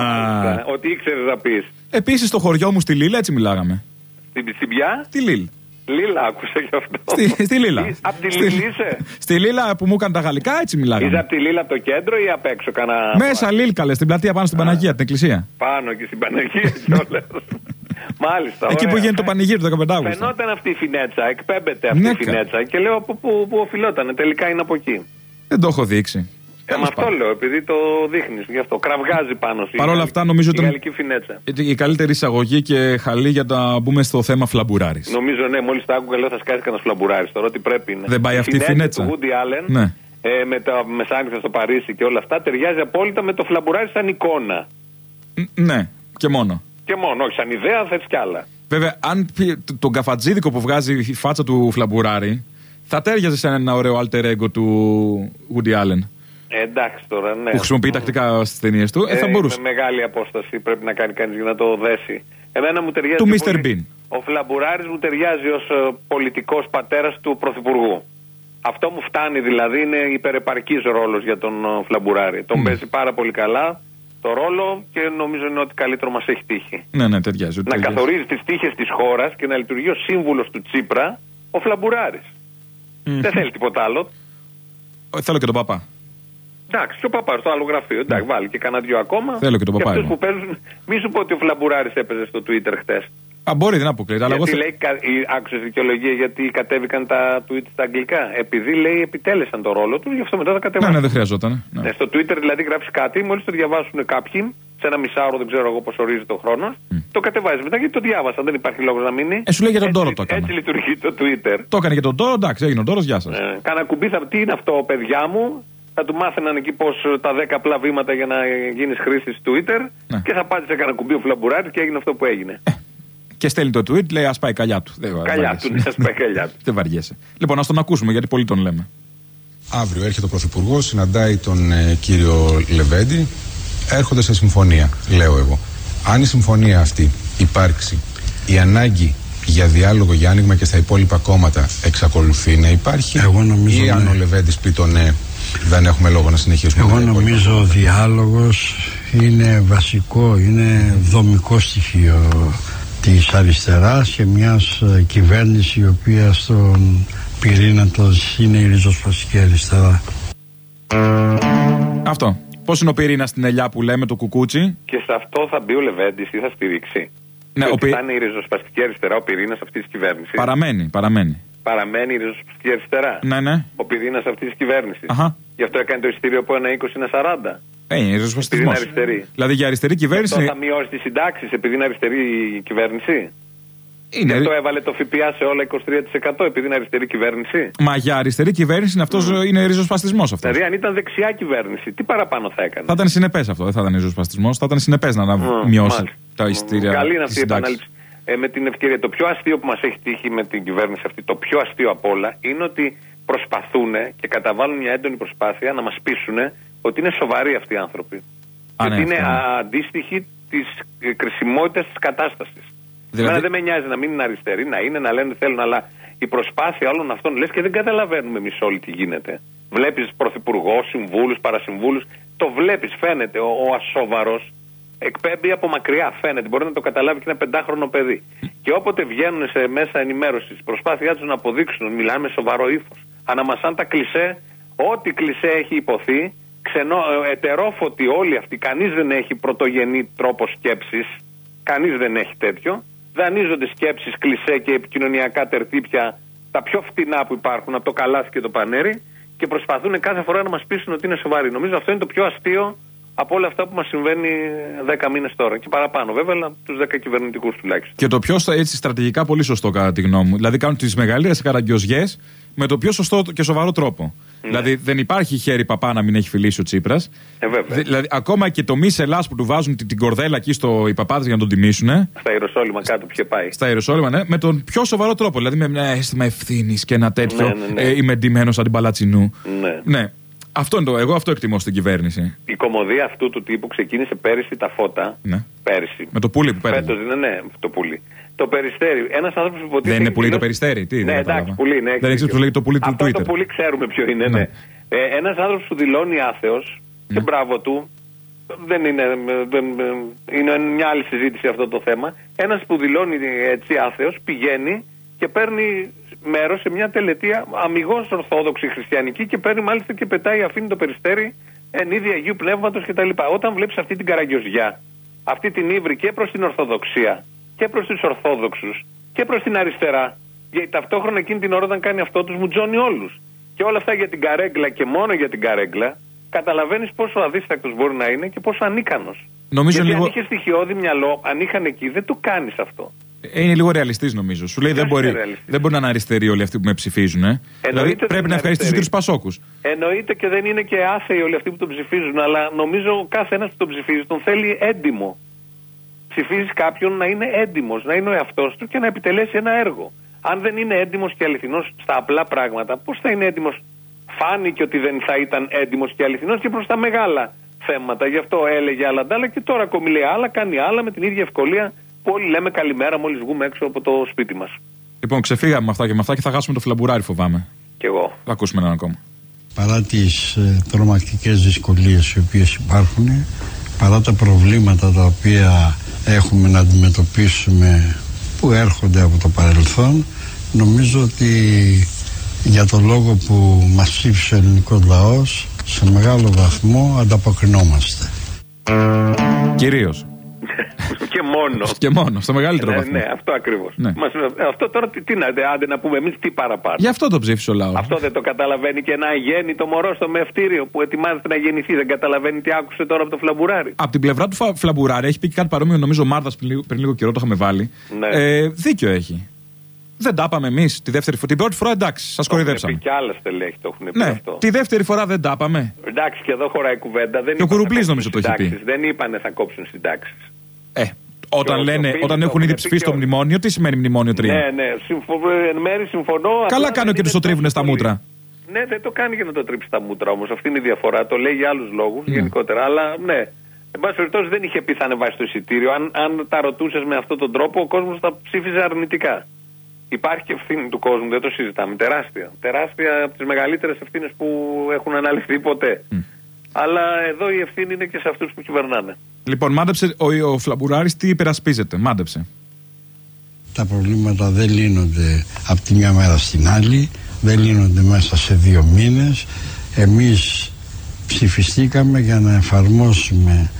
Α. μάλιστα. ότι ήξερες να πεις. Επίσης στο χωριό μου στη Λίλα έτσι μιλάγαμε. Στην, στην ποια; Στη Λίλ. Λίλα άκουσα γι' αυτό. Στη, στη Λίλα. Είσαι- Απ' τη Στη- Λίλ είσαι; Στη Λίλα που μου έκανε τα γαλλικά έτσι Είσαι μιλάγαμε. από τη Λίλα από το κέντρο ή απ' έξω κανένα. Μέσα Λίλ καλές, στην πλατεία πάνω στην Παναγία, την εκκλησία. Πάνω και στην Παναγία κιόλας. Μάλιστα. Εκεί που ωραία. γίνεται το πανηγύρι του 15 Αύγουστο. Φαινόταν αυτή η φινέτσα, εκπέμπεται αυτή Ναι, η κα. φινέτσα και λέω από πού, πού οφειλόταν. Τελικά είναι από εκεί. Δεν το έχω δείξει. Ε, με αυτό λέω, επειδή το δείχνεις. Γι' αυτό κραυγάζει πάνω στη Παρ' όλα αυτά, νομίζω η ότι- γαλλική φινέτσα. Η καλύτερη εισαγωγή και χαλή για να μπούμε στο θέμα φλαμπουράρης. Νομίζω, ναι, μόλις τα άκουγα, λέω θα σκάσει κανένας φλαμπουράρι τώρα, ότι πρέπει είναι. Δεν πάει αυτή η φινέτσα. του Woody Allen, Ναι. ε, με τα μεσάνυχτα στο Παρίσι και όλα αυτά, ταιριάζει απόλυτα με το φλαμπουράρι σαν εικόνα. Ν- Ναι, και μόνο. Και μόνο, όχι σαν ιδέα, θες κι άλλα. Βέβαια, αν πει- το- τον καφατζίδικο που βγάζει η φάτσα του φλαμπουράρη, θα τέριαζε σε ένα ωραίο alter ego του Woody Allen. Ε, εντάξει τώρα, ναι. Που χρησιμοποιεί τακτικά στις ταινίες του. Ε, θα Ε, μπορούσε. Με μεγάλη απόσταση πρέπει να κάνει κανείς για να το δέσει. Εμένα μου ταιριάζει. Του πιο Mr. πολύ- Bean. Ο Φλαμπουράρη μου ταιριάζει ως πολιτικός πατέρας του Πρωθυπουργού. Αυτό μου φτάνει δηλαδή, είναι υπερεπαρκής ρόλος για τον ε, Φλαμπουράρη. Τον παίζει πάρα πολύ καλά το ρόλο και νομίζω είναι ότι καλύτερο μας έχει τύχει. Ναι, ναι, ταιριάζει. Να ταιριάζει. καθορίζει τις τύχες της χώρας και να λειτουργεί ως σύμβουλος του Τσίπρα ο Φλαμπουράρη. Δεν θέλει τίποτα άλλο. Ε, Θέλω και τον παπά. Εντάξει, και ο παπάς στο άλλο γραφείο. Εντάξει, βάλει και κανένα δυο ακόμα. Ναι. Θέλω και τον παπά αυτούς εγώ. που παίζουν. Μη σου πω ότι ο Φλαμπουράρης έπαιζε στο Twitter χτες. Α, μπορεί, δεν αποκλείεται. Αλλά εγώ Γιατί θε- λέει, κα- η- άκουσες δικαιολογία γιατί κατέβηκαν τα tweets στα αγγλικά. Επειδή λέει επιτέλεσαν το ρόλο τους, γι' αυτό μετά τα Ναι, κατεβάσαν. ναι, δεν χρειαζόταν. Ναι. Ε, στο Twitter δηλαδή γράφει κάτι, μόλις το διαβάσουν κάποιοι, σε ένα μισάωρο, δεν ξέρω εγώ πώς ορίζει το χρόνος, το κατεβάζει μετά γιατί το διάβασαν. Δεν υπάρχει λόγος να μείνει. Ε, σου λέει για τον Έτσι- Τόρο το έκανα. Έτσι λειτουργεί το Twitter. Το έκανε και τον Τόρο, εντάξει, έγινε ο Τόρος, γεια σας. Ε, κάνα κουμπί θα τι είναι αυτό, παιδιά μου; Θα του μάθαιναν εκεί πώς τα 10 απλά βήματα για να γίνεις χρήστη Twitter. Ναι. Και θα πάτησε κανένα κουμπί ο Φλαμπουράρης και έγινε αυτό που έγινε. Και στέλνει το tweet, λέει Α πάει καλιά του. Δεν Καλιά βαριέσαι. του, ναι, ας πάει καλιά του. Δεν βαριέσαι. Λοιπόν, ας τον ακούσουμε γιατί πολύ τον λέμε. Αύριο έρχεται ο Πρωθυπουργός, συναντάει τον ε, κύριο Λεβέντη. Έρχονται σε συμφωνία, λέω εγώ. Αν η συμφωνία αυτή υπάρξει, η ανάγκη για διάλογο, για άνοιγμα και στα υπόλοιπα κόμματα εξακολουθεί να υπάρχει. Εγώ νομίζω ή αν ναι. ο Λεβέντης πει το ναι, δεν έχουμε λόγο να συνεχίσουμε. Εγώ τα υπόλοιπα. νομίζω ο διάλογος είναι βασικό, είναι δομικό στοιχείο της αριστεράς και μιας ε, κυβέρνησης η οποία στον πυρήνα της είναι η ριζοσπαστική αριστερά. Αυτό. Πώς είναι ο πυρήνας στην ελιά που λέμε το κουκούτσι; Και σε αυτό θα μπει ο Λεβέντης ή θα στηρίξει. Ναι, ότι ο πυ- θα είναι η ριζοσπαστική αριστερά ο πυρήνας αυτής της κυβέρνησης. Παραμένει, παραμένει. Παραμένει η ριζοσπαστική αριστερά. Ναι, ναι. Ο πυρήνας αυτής της κυβέρνησης. Αχα. Γι' αυτό έκανε το ειστήριο από ένα 20 είναι 40. Ε, είναι ριζοσπαστισμό. Επειδή είναι αριστερή. Δηλαδή για αριστερή Αυτό κυβέρνηση. θα μειώσει τις συντάξεις επειδή είναι αριστερή η κυβέρνηση; Είναι... Γι' αυτό έβαλε το ΦΠΑ σε όλα 23% επειδή είναι αριστερή κυβέρνηση. Μα για αριστερή κυβέρνηση είναι, αυτός, είναι ριζοσπαστισμός αυτός. Δηλαδή, αν ήταν δεξιά κυβέρνηση, τι παραπάνω θα έκανε; Θα ήταν συνεπές αυτό, δεν θα ήταν ριζοσπαστισμός. Θα ήταν συνεπές να, να Μμ, μειώσει μάλιστα. τα ειστήρια. Καλή είναι τις αυτή η συντάξεις. επανάληψη. Ε, με την ευκαιρία, το πιο αστείο που μας έχει τύχει με την κυβέρνηση αυτή, το πιο αστείο απ' όλα, είναι ότι προσπαθούν και καταβάλουν μια έντονη προσπάθεια να μας πείσουν ότι είναι σοβαροί αυτοί οι άνθρωποι. Α, ότι ναι, είναι αυτό, ναι. α, αντίστοιχοι της κρισιμότητας της κατάστασης. Δηλαδή- Εμένα δεν με νοιάζει να μην είναι αριστεροί, να είναι, να λένε θέλουν, αλλά η προσπάθεια όλων αυτών λες και δεν καταλαβαίνουμε εμείς όλοι τι γίνεται. Βλέπεις πρωθυπουργό, συμβούλους, παρασυμβούλους, το βλέπεις, φαίνεται. Ο, ο ασόβαρος εκπέμπει από μακριά, φαίνεται. Μπορεί να το καταλάβει και ένα πεντάχρονο παιδί. Και όποτε βγαίνουν σε μέσα ενημέρωσης, προσπάθειά τους να αποδείξουν, μιλάνε με σοβαρό ύφος. Αναμασάν τα κλισέ, ό,τι κλισέ έχει υποθεί, ξενό, ε, ετερόφωτοι όλοι αυτοί, κανείς δεν έχει πρωτογενή τρόπο σκέψης. Κανείς δεν έχει τέτοιο. Δανείζονται σκέψεις, κλισέ και επικοινωνιακά τερτύπια, τα πιο φτηνά που υπάρχουν από το καλάθι και το πανέρι, και προσπαθούν κάθε φορά να μας πείσουν ότι είναι σοβαροί. Νομίζω αυτό είναι το πιο αστείο από όλα αυτά που μας συμβαίνει 10 μήνες τώρα. Και παραπάνω, βέβαια, αλλά τους 10 κυβερνητικούς τουλάχιστον. Και το πιο στα- έτσι στρατηγικά πολύ σωστό κατά τη γνώμη μου. Δηλαδή κάνουν τις μεγαλύτερε καραγκιόζιέ με το πιο σωστό και σοβαρό τρόπο. Δηλαδή δεν υπάρχει χέρι παπά να μην έχει φιλήσει ο Τσίπρας. Ε, βέβαια. Δηλαδή ακόμα και το μη σελάς που του βάζουν την, την κορδέλα εκεί στο οι παπάδες για να τον τιμήσουν. Στα Ιεροσόλυμα κάτω που είχε πάει. Στα Ιεροσόλυμα, ναι, με τον πιο σοβαρό τρόπο. Δηλαδή με ένα αίσθημα ευθύνης και ένα τέτοιο. Ναι, ναι, ναι. Ε, είμαι ντυμένος σαν την Παλατσινού. Ναι. ναι. Αυτό είναι το. Εγώ αυτό εκτιμώ στην κυβέρνηση. Η κομμωδία αυτού του τύπου ξεκίνησε πέρυσι τα φώτα. Ναι. Πέρυσι. Με το πουλί που πέρασε. Φέτος είναι, ναι, το πουλί. Το περιστέρι. Ένας άνθρωπος που υποτίθεται. Δεν είναι πουλί το κοινός- περιστέρι. Τι, Ναι, δεν εντάξει, κατάλαβα. πουλί, ναι. Δεν ξέρεις πώ λέγεται το πουλί του Αυτό Twitter. το πουλί ξέρουμε ποιο είναι, ναι. Ναι. Ε, Ένας άνθρωπος που δηλώνει άθεος Ναι. και μπράβο του. Δεν είναι, δεν, είναι μια άλλη συζήτηση αυτό το θέμα. Ένας που δηλώνει έτσι άθεος πηγαίνει και παίρνει μέρος σε μια τελετία αμυγός Ορθόδοξη Χριστιανική και παίρνει μάλιστα και πετάει, αφήνει το περιστέρι εν είδη Αγίου Πνεύματος κτλ. Όταν βλέπεις αυτή την καραγκιόζια, αυτή την ύβρη και προς την Ορθοδοξία και προς τους Ορθόδοξους και προς την αριστερά, γιατί ταυτόχρονα εκείνη την ώρα όταν κάνει αυτό τους μου τζώνει όλους. Και όλα αυτά για την καρέγκλα και μόνο για την καρέγκλα, καταλαβαίνεις πόσο αδίστακτος μπορεί να είναι και πόσο ανίκανος. Νομίζω Γιατί λίγο- αν είχε στοιχειώδη μυαλό, αν είχαν εκεί, δεν το κάνεις αυτό. Ε, Είναι λίγο ρεαλιστής νομίζω. Σου λέει δεν Ποιος είναι μπορεί, ρεαλιστής; δεν μπορεί να είναι αριστεροί όλοι αυτοί που με ψηφίζουν. Ε. Δηλαδή δεν πρέπει είναι να ευχαριστήσεις και τους αριστεροί. Πασόκους. Εννοείται και δεν είναι και άθεοι όλοι αυτοί που τον ψηφίζουν, αλλά νομίζω ο κάθε ένας που τον ψηφίζει τον θέλει έντιμο. Ψηφίζεις κάποιον να είναι έντιμος, να είναι ο εαυτός του και να επιτελέσει ένα έργο. Αν δεν είναι έντιμος και αληθινός στα απλά πράγματα, πώς θα είναι έντιμος; Φάνηκε ότι δεν θα ήταν έντιμος και αληθινός και προς τα μεγάλα θέματα. Γι' αυτό έλεγε άλλα ντάλα και τώρα ακόμη λέει άλλα, κάνει άλλα με την ίδια ευκολία που όλοι λέμε καλημέρα μόλις βγούμε έξω από το σπίτι μας. Λοιπόν, ξεφύγαμε με αυτά και με αυτά και θα χάσουμε το φλαμπουράρι, φοβάμαι. Κι εγώ. Θα ακούσουμε έναν ακόμα. Παρά τις ε, τρομακτικές δυσκολίες οι οποίες υπάρχουν, παρά τα προβλήματα τα οποία έχουμε να αντιμετωπίσουμε που έρχονται από το παρελθόν, νομίζω ότι για το λόγο που μας ψήφισε ο ελληνικός λαός σε μεγάλο βαθμό ανταποκρινόμαστε. Κυρίως. και μόνο. Και μόνο, στο μεγαλύτερο Ναι, βαθμό. ναι, αυτό ακριβώς. Ναι. Αυτό τώρα τι, τι να άντε να πούμε εμείς, τι παραπάνω. Γι' αυτό το ψήφισε ο λαός. Αυτό δεν το καταλαβαίνει και ένα αγέννητο μωρό στο μευτήριο που ετοιμάζεται να γεννηθεί. Δεν καταλαβαίνει τι άκουσε τώρα από το φλαμπουράρι. Από την πλευρά του Φα- Φλαμπουράρη έχει πει και κάτι παρόμοιο, νομίζω, ο Μάρδας πριν, λίγο- πριν λίγο καιρό το είχαμε βάλει. Ναι. Ε, δίκιο έχει. Δεν τα είπαμε εμείς τη δεύτερη φορά. Την πρώτη φορά εντάξει, σας Το έχουν κοροϊδέψαμε. πει κι άλλα στελέχη το έχουν πει Ναι, αυτό. τη δεύτερη φορά δεν τα είπαμε. Εντάξει, και εδώ χωράει κουβέντα. Δεν Και ο είπαν Κουρουπλής θα νομίζω το κόψουν έχει πει. συντάξεις. Δεν είπανε θα κόψουν συντάξεις. Ε, όταν, το λένε, φίλο όταν το έχουν ήδη έχουν ψηφίσει πει το και μνημόνιο, τι σημαίνει μνημόνιο 3. Ναι, ναι, συμφω... εν μέρη συμφωνώ. Καλά απλά κάνω δεν και τους είναι το τρίβουνε τόσο στα πολύ. μούτρα. Ναι, δεν το κάνει για να το τρίψει στα μούτρα όμως. Αυτή είναι η διαφορά. Το λέει για άλλους λόγους Ναι. γενικότερα. Αλλά ναι. Εν πάση περιπτώσει δεν είχε πει θα ανεβάσει το εισιτήριο. Αν, αν τα ρωτούσες με αυτόν τον τρόπο, ο κόσμος θα ψήφιζε αρνητικά. Υπάρχει και ευθύνη του κόσμου, δεν το συζητάμε. Τεράστια. Τεράστια από τις μεγαλύτερες ευθύνες που έχουν αναλυθεί ποτέ. Αλλά εδώ η ευθύνη είναι και σε αυτούς που κυβερνάνε. Λοιπόν, μάντεψε ο, ο Φλαμπουράρη τι υπερασπίζεται. Μάντεψε. Τα προβλήματα δεν λύνονται από τη μια μέρα στην άλλη, δεν λύνονται μέσα σε δύο μήνες. Εμείς ψηφιστήκαμε για να εφαρμόσουμε,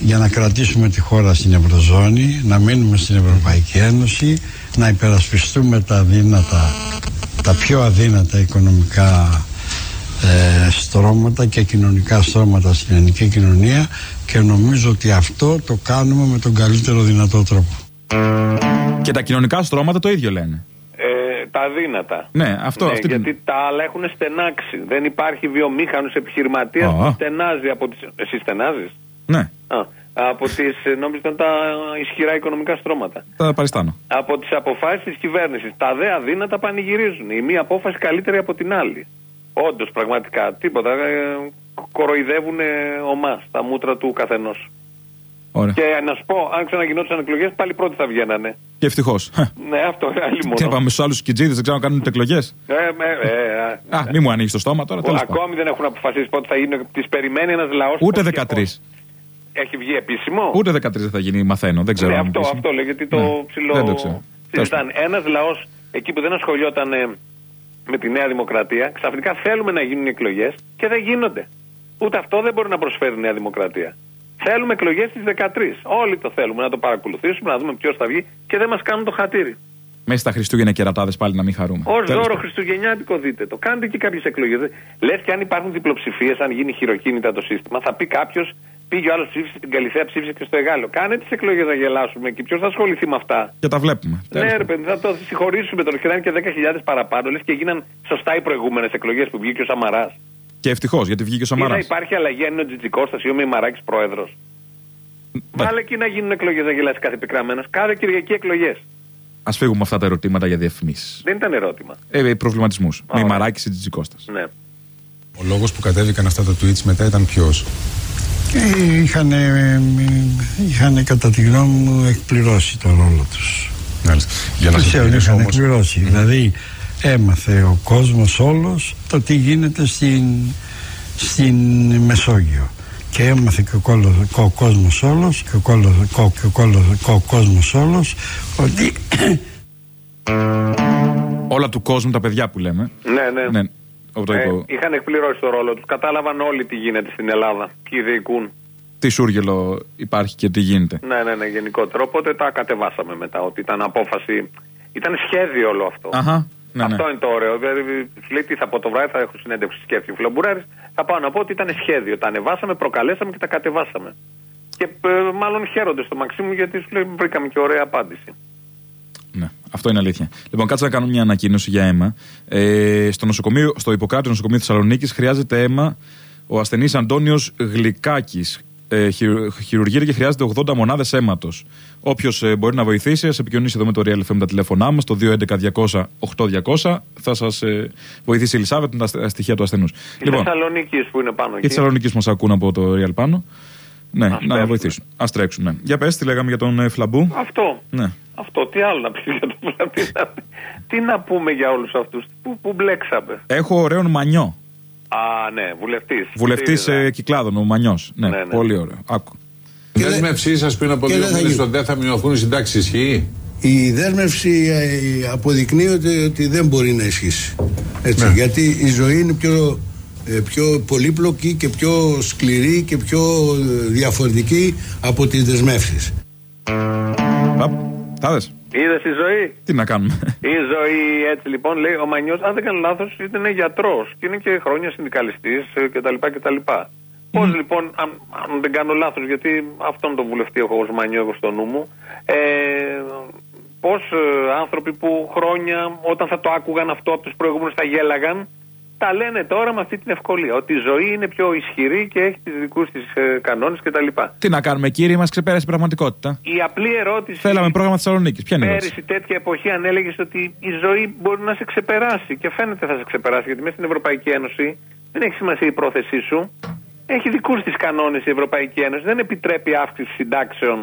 για να κρατήσουμε τη χώρα στην Ευρωζώνη, να μείνουμε στην Ευρωπαϊκή Ένωση, να υπερασπιστούμε τα αδύνατα, τα πιο αδύνατα οικονομικά ε, στρώματα και κοινωνικά στρώματα στην ελληνική κοινωνία και νομίζω ότι αυτό το κάνουμε με τον καλύτερο δυνατό τρόπο. Και τα κοινωνικά στρώματα το ίδιο λένε. Ε, τα αδύνατα. Ναι, αυτό. ναι, αυτή την- γιατί τα άλλα έχουν στενάξει. Δεν υπάρχει βιομήχανος επιχειρηματίας Α. που στενάζει από τις... Εσύ στενάζεις; Ναι, από τις, ε, νόμιζα ήταν τα ισχυρά οικονομικά στρώματα. τα παριστάνω. Από τις αποφάσεις της κυβέρνησης. Τα δε αδύνατα πανηγυρίζουν. Η μία απόφαση καλύτερη από την άλλη. Όντως, πραγματικά. Τίποτα. Ε, κοροϊδεύουν ομάς τα μούτρα του καθενός. Ωραία. Και να σου πω, αν ξαναγινόντουσαν εκλογές, πάλι πρώτοι θα βγαίνανε. Και ευτυχώς. Ναι, αυτό είναι άλλη μόνο. Τι είπαμε στους άλλους κιτζίδες, δεν ξέρουν να κάνουν εκλογές. Ε, ε, ε, ε, Α, μη μου ανοίξει το στόμα τώρα. τέλος πάντων. Ακόμη δεν έχουν αποφασίσει πότε θα γίνει. Τις περιμένει ένας λαός. Ούτε 13. Έχει βγει επίσημο; Ούτε 13 δεν θα γίνει, μαθαίνω. Δεν ξέρω. Ναι, αν αυτό, επίσημο. αυτό λέει, γιατί το Ναι, ψηλό. δεν το ξέρω. Συζητάνε. Ένας λαός εκεί που δεν ασχολιόταν ε, με τη Νέα Δημοκρατία, ξαφνικά θέλουμε να γίνουν εκλογές και δεν γίνονται. Ούτε αυτό δεν μπορεί να προσφέρει η Νέα Δημοκρατία. Θέλουμε εκλογές στις 13. Όλοι το θέλουμε να το παρακολουθήσουμε, να δούμε ποιος θα βγει και δεν μας κάνουν το χατήρι. Μέσα στα Χριστούγεννα κερατάδε πάλι να μην χαρούμε. Ω Τέλος δώρο πάντων. Χριστουγεννιάτικο δείτε το. Κάντε και κάποιες εκλογές. Λες και αν υπάρχουν διπλοψηφίες, αν γίνει χειροκίνητα το σύστημα, θα πει κάποιος, πήγε ο άλλος ψήφισε στην Καλυθέα, ψήφισε και στο Εγάλο. Κάνε τις εκλογές να γελάσουμε και ποιος θα ασχοληθεί με αυτά. Και τα βλέπουμε. Τέλος Ναι, ρε πάντων. παιδί, θα το συγχωρήσουμε τον χρειάζεται και 10.000 παραπάνω. Λες και γίναν σωστά οι προηγούμενες εκλογές που βγήκε ο Σαμαράς. Και ευτυχώς γιατί βγήκε ο Ή θα Σαμαράς. υπάρχει αλλαγή αν είναι ο Τζιτζικώστας ή ο Μημαράκης πρόεδρος. Βάλε εκεί να γίνουν εκλογές να γελάσει κάθε πικραμένος. Κάθε Κυριακή εκλογές. Α φύγουμε αυτά τα ερωτήματα για διαφημίσεις. Δεν ήταν ερώτημα. Ε, προβληματισμούς. Με ωραία. μαράκι ή Τζιτζικώστας. Ναι. Ο λόγος που κατέβηκαν αυτά τα tweets μετά ήταν ποιος; Ε, είχαν, είχαν κατά τη γνώμη μου εκπληρώσει το ρόλο τους. Μάλιστα. Για να Τους σας είχαν όμως, εκπληρώσει. Δηλαδή έμαθε ο κόσμος όλος το τι γίνεται στην, στην Μεσόγειο. Και έμαθε και ο, κόλος, και ο κόσμος όλος και ο, κόλος, και ο, και ο, κόλος, και ο κόσμος όλος ότι Όλα του κόσμου τα παιδιά που λέμε. Ναι, ναι. Ναι, όπως το Ε, είπε ο- είχαν εκπληρώσει το ρόλο τους. Κατάλαβαν όλοι τι γίνεται στην Ελλάδα. Ποιοι διοικούν. Τι σούργελο υπάρχει και τι γίνεται. Ναι, ναι, ναι, γενικότερα. Οπότε τα κατεβάσαμε μετά. Ότι ήταν απόφαση. Ήταν σχέδιο όλο αυτό. Αχα. Ναι, ναι. Αυτό είναι το ωραίο. Δηλαδή, σου λέει τι θα πω το βράδυ, θα έχω συνέντευξη σκέφτη Φλαμπουράρης. Θα πάω να πω ότι ήταν σχέδιο. Τα ανεβάσαμε, προκαλέσαμε και τα κατεβάσαμε. Και ε, μάλλον χαίρονται στο Μαξίμου γιατί σου λέει βρήκαμε και ωραία απάντηση. Ναι, αυτό είναι αλήθεια. Λοιπόν, κάτσε να κάνω μια ανακοίνωση για αίμα. Ε, στο, νοσοκομείο, στο Ιπποκράτιο Νοσοκομείο Θεσσαλονίκης χρειάζεται αίμα ο ασθενής Αντώνιος Γλυκάκης. Ε, χειρου- χειρουργείται και χρειάζεται 80 μονάδες αίματος. Όποιος ε, μπορεί να βοηθήσει, ας επικοινωνήσει εδώ με το Real FM τα τηλέφωνά μας, το 211-200-8200. Θα σας ε, βοηθήσει η Ελισάβετ με τα στε- στοιχεία του ασθενούς. Η Θεσσαλονίκης που είναι πάνω οι εκεί. Θεσσαλονίκης μας ακούν από το Real πάνω. Ναι, να τρέξουμε. βοηθήσουν. Α τρέξουν, ναι. Για πες, τι λέγαμε για τον ε, Φλαμπού. Αυτό. Ναι. Αυτό. Τι άλλο να πεις για το Φλαμπ, τι να, τι να πούμε για όλους αυτούς που, που μπλέξαμε. Έχω ωραίον μανιό. Α, ναι, βουλευτής. Βουλευτής ε, Κυκλάδων, ο Μανιός. Ναι, Ναι, ναι. πολύ ωραίο. Άκου. Η δέσμευσή σας πριν από και δύο δεν θα μήνες γίνει. ότι δεν θα μειωθούν οι συντάξεις ισχύει; η δέσμευση ε, αποδεικνύεται ότι δεν μπορεί να ισχύσει. Έτσι, Ναι. Γιατί η ζωή είναι πιο, ε, πιο πολύπλοκη και πιο σκληρή και πιο ε, διαφορετική από τις δεσμεύσεις. Απ, Τα δες; Είδες τη ζωή; Τι να κάνουμε; Η ζωή έτσι λοιπόν λέει ο Μανιός, αν δεν κάνω λάθος, ήταν γιατρός και είναι και χρόνια συνδικαλιστής κτλ. κτλ. Πώς λοιπόν, αν, αν δεν κάνω λάθος, γιατί αυτόν τον βουλευτή έχω ως Μανιό εγώ στο νου μου, ε, πώς άνθρωποι που χρόνια όταν θα το άκουγαν αυτό από τους προηγούμενους θα γέλαγαν, τα λένε τώρα με αυτή την ευκολία. Ότι η ζωή είναι πιο ισχυρή και έχει του δικούς της ε, κανόνες κτλ. Τι να κάνουμε, κύριε, μας ξεπέρασε η πραγματικότητα. Η απλή ερώτηση. Θέλαμε πρόγραμμα Θεσσαλονίκης. Ποια είναι η ερώτηση; Πέρυσι τέτοια εποχή αν έλεγε ότι η ζωή μπορεί να σε ξεπεράσει και φαίνεται θα σε ξεπεράσει γιατί μέσα στην Ευρωπαϊκή Ένωση δεν έχει σημασία η πρόθεσή σου. Έχει δικούς της κανόνες η Ευρωπαϊκή Ένωση. Δεν επιτρέπει αύξηση συντάξεων.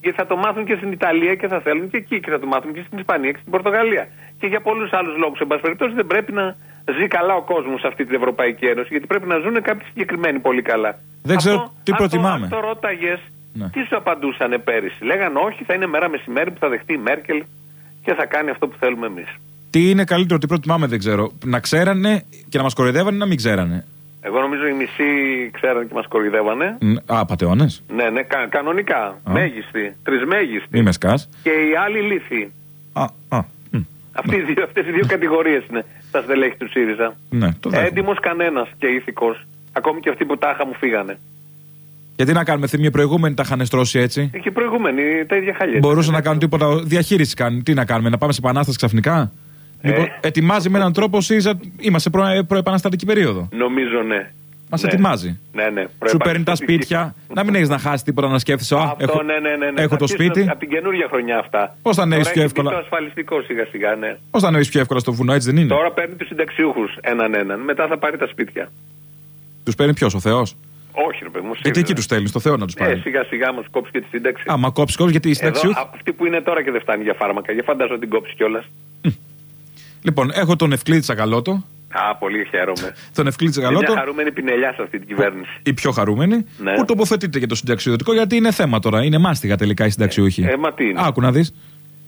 Και θα το μάθουν και στην Ιταλία και θα θέλουν και εκεί. Και θα το μάθουν και στην Ισπανία και στην Πορτογαλία. Και για πολλούς άλλους λόγους. Εν πάση περιπτώσει δεν πρέπει να ζει καλά ο κόσμος σε αυτή την Ευρωπαϊκή Ένωση. Γιατί πρέπει να ζουν κάποιοι συγκεκριμένοι πολύ καλά. Δεν ξέρω τι αν προτιμάμε. Αν το ρώταγες, Ναι. τι σου απαντούσανε πέρυσι; Λέγαν όχι, θα είναι μέρα μεσημέρι που θα δεχτεί η Μέρκελ και θα κάνει αυτό που θέλουμε εμείς. Τι είναι καλύτερο, τι προτιμάμε, δεν ξέρω. Να ξέρανε και να μας κοροϊδεύανε ή να μην ξέρανε; Εγώ νομίζω οι μισοί ξέραν και μας κοροϊδεύανε. Μ, Α, πατεώνε. Ναι, ναι, κα- κανονικά. Μέγιστη. Τρισμέγιστη. Μη με σκάς. Και οι άλλοι λύθοι. Α, α, μ, Αυτοί οι δύο, αυτές οι δύο κατηγορίες είναι στα στελέχη του ΣΥΡΙΖΑ. ναι, το δέχομαι. Έντιμος κανένας και ηθικός. Ακόμη και αυτοί που τάχα μου φύγανε. Γιατί να κάνουμε θυμία, οι προηγούμενοι τα είχαν στρώσει έτσι. Και οι προηγούμενοι τα ίδια χαλιά. Μπορούσαν να κάνουν τίποτα. Διαχείριση κάνουν. Τι να κάνουμε, να πάμε σε επανάσταση ξαφνικά; Ε. Λοιπόν, ετοιμάζει με έναν τρόπο ο ΣΥΡΙΖΑ. Είμαστε προ, προεπαναστατική περίοδο. Νομίζω ναι. Μας Ναι. ετοιμάζει. Ναι, ναι. Σου παίρνει τα σπίτια, να μην έχεις να χάσεις τίποτα να σκέφτεσαι. Α, Αυτό, έχω, ναι, ναι, ναι, ναι. έχω Θα το αρχίσουν σπίτι. Από την καινούργια χρονιά αυτά. Πώς θα ανέβεις Τώρα πιο έχει μπει εύκολα; Το ασφαλιστικός σιγά σιγά, ναι. Πώς θα ανέβει πιο εύκολα στο βουνό, έτσι δεν είναι; Τώρα παίρνει τους συνταξιούχους έναν έναν. Μετά θα πάρει τα σπίτια. Τους παίρνει ποιος, ο Θεός; Όχι, ρε παιδί μου. Γιατί εκεί τους στέλνεις, στο Θεό να τους Ε, πάρεις; σιγά σιγά μα κόψεις και τη σύνταξη. Άμα κόψεις κόψεις, γιατί οι Εδώ, συνταξιούχοι. αυτή που είναι τώρα και δεν φτάνει για φάρμακα. Για φαντάζομαι την κόψεις κιόλας. Λοιπόν, έχω τον Ευκλήτη Τσακαλώτο. Α, πολύ χαίρομαι. Τον Ευκλήτη Είναι μια Τσακαλώτο. χαρούμενη πινελιά σε αυτή την κυβέρνηση. Η πιο χαρούμενη. Ναι. Που τοποθετείται για το συνταξιοδοτικό, γιατί είναι θέμα τώρα. Είναι μάστιγα τελικά οι συνταξιούχοι. Ε, μα τι είναι. Άκου να δεις.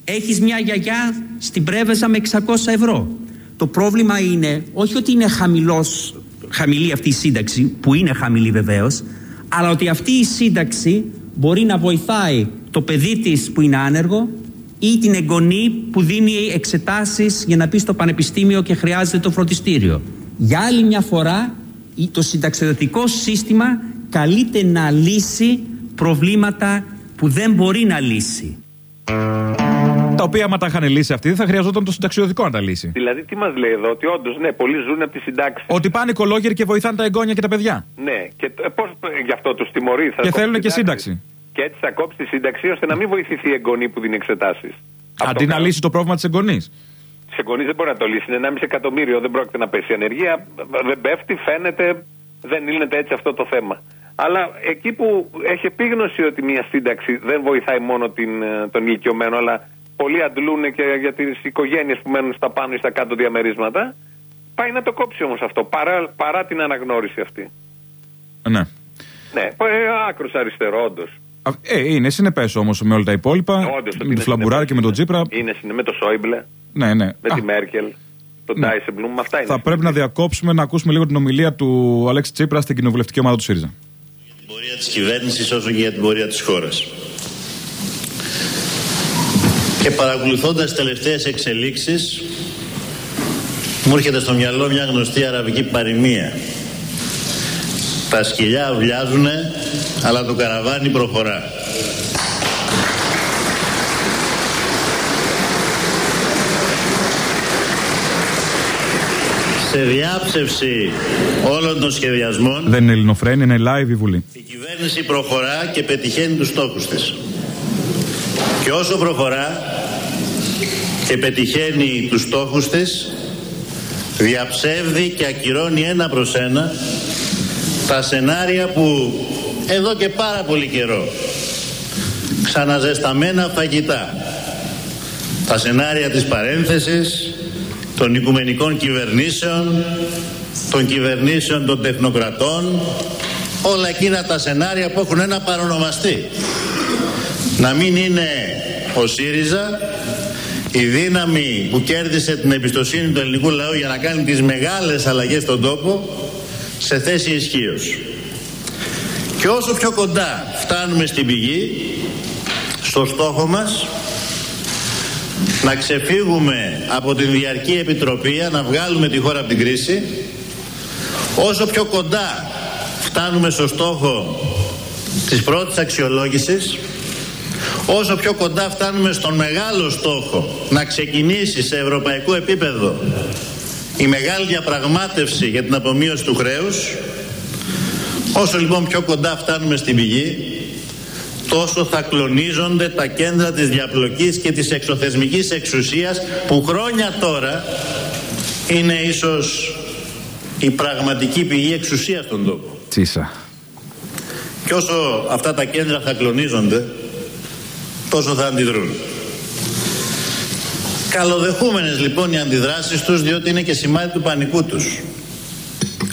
Έχεις μια γιαγιά στην Πρέβεζα με 600 ευρώ. Το πρόβλημα είναι όχι ότι είναι χαμηλός, χαμηλή αυτή η σύνταξη, που είναι χαμηλή βεβαίως, αλλά ότι αυτή η σύνταξη μπορεί να βοηθάει το παιδί της που είναι άνεργο ή την εγγονή που δίνει εξετάσεις για να πει στο πανεπιστήμιο και χρειάζεται το φροντιστήριο. Για άλλη μια φορά η- το συνταξιδοτικό σύστημα καλείται να λύσει προβλήματα που δεν μπορεί να λύσει. Τα οποία, άμα τα είχαν λύσει αυτοί, δεν θα χρειαζόταν το συνταξιοδοτικό να τα λύσει. Δηλαδή, τι μας λέει εδώ, ότι όντως, ναι, πολλοί ζουν από τη συντάξη. Ότι πάνε οικολόγεροι και βοηθάνε τα εγγόνια και τα παιδιά. Ναι, και ε, πώς γι' αυτό τους τιμωρεί. Θα Και κόψει θέλουν και συντάξεις. σύνταξη. Και έτσι θα κόψει τη σύνταξη ώστε να μην βοηθηθεί η εγγονή που δίνει εξετάσεις. Αντί να λύσει το πρόβλημα της εγγονής. Σε γονεί δεν μπορεί να το λύσει. Είναι 1,5 εκατομμύριο, δεν πρόκειται να πέσει η ανεργία. Δεν πέφτει, φαίνεται, δεν λύνεται έτσι αυτό το θέμα. Αλλά εκεί που έχει επίγνωση ότι μια σύνταξη δεν βοηθάει μόνο την, ε, τον ηλικιωμένο, αλλά πολλοί αντλούν και για τις οικογένειες που μένουν στα πάνω ή στα κάτω διαμερίσματα, πάει να το κόψει όμως αυτό, παρά, παρά την αναγνώριση αυτή. Ναι. Ναι, άκρος αριστερό, όντως. Α, Ε, είναι συνεπές όμως με όλα τα υπόλοιπα. με το Φλαμπουράρ και με τον Τζίπρα. Είναι συνε- με το Σόιμπλε, Ναι, ναι. με Α, τη Μέρκελ, τον Ναι. Τάισεμπλουμ, με αυτά είναι. θα πρέπει να διακόψουμε να ακούσουμε λίγο την ομιλία του Αλέξη Τσίπρα στην κοινοβουλευτική ομάδα του ΣΥΡΙΖΑ. την πορεία της κυβέρνησης όσο και για την πορεία της χώρας. Και παρακολουθώντας τις τελευταίες εξελίξεις μου έρχεται στο μυαλό μια γνωστή αραβική παροιμία. Τα σκυλιά ουλιάζουνε αλλά το καραβάνι προχωρά. Σε διάψευση όλων των σχεδιασμών Δεν είναι ελληνοφρένη, είναι live η Βουλή. η κυβέρνηση προχωρά και πετυχαίνει τους στόχους της. Και όσο προχωρά και πετυχαίνει τους στόχους της, διαψεύδει και ακυρώνει ένα προς ένα τα σενάρια που εδώ και πάρα πολύ καιρό ξαναζεσταμένα φαγητά τα σενάρια της παρένθεσης των οικουμενικών κυβερνήσεων των κυβερνήσεων των τεχνοκρατών όλα εκείνα τα σενάρια που έχουν ένα παρονομαστή. Να μην είναι ο ΣΥΡΙΖΑ η δύναμη που κέρδισε την εμπιστοσύνη του ελληνικού λαού για να κάνει τις μεγάλες αλλαγές στον τόπο σε θέση ισχύως. Και όσο πιο κοντά φτάνουμε στην πηγή, στο στόχο μας, να ξεφύγουμε από την διαρκή επιτροπή, να βγάλουμε τη χώρα από την κρίση, όσο πιο κοντά φτάνουμε στο στόχο της πρώτης αξιολόγησης, όσο πιο κοντά φτάνουμε στον μεγάλο στόχο να ξεκινήσει σε ευρωπαϊκό επίπεδο η μεγάλη διαπραγμάτευση για την απομείωση του χρέους, όσο λοιπόν πιο κοντά φτάνουμε στην πηγή, τόσο θα κλονίζονται τα κέντρα της διαπλοκής και της εξωθεσμικής εξουσίας που χρόνια τώρα είναι ίσως η πραγματική πηγή εξουσίας στον τόπο. Τσίσα. Και όσο αυτά τα κέντρα θα κλονίζονται, τόσο θα αντιδρούν. Καλοδεχούμενες λοιπόν οι αντιδράσεις τους διότι είναι και σημάδι του πανικού τους.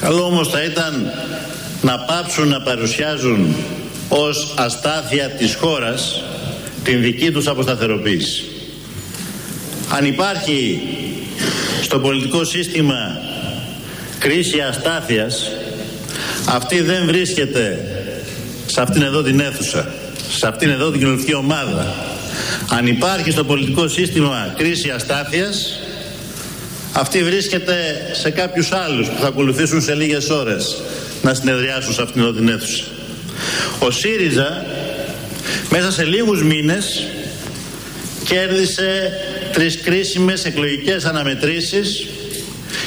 Καλό όμως θα ήταν να πάψουν να παρουσιάζουν ως αστάθεια της χώρας την δική τους αποσταθεροποίηση. Αν υπάρχει στο πολιτικό σύστημα κρίση αστάθειας αυτή δεν βρίσκεται σε αυτήν εδώ την αίθουσα σε αυτήν εδώ την κοινωνική ομάδα αν υπάρχει στο πολιτικό σύστημα κρίση αστάθειας αυτή βρίσκεται σε κάποιους άλλους που θα ακολουθήσουν σε λίγες ώρες να συνεδριάσουν σε αυτήν εδώ την αίθουσα. Ο ΣΥΡΙΖΑ μέσα σε λίγους μήνες κέρδισε τρεις κρίσιμες εκλογικές αναμετρήσεις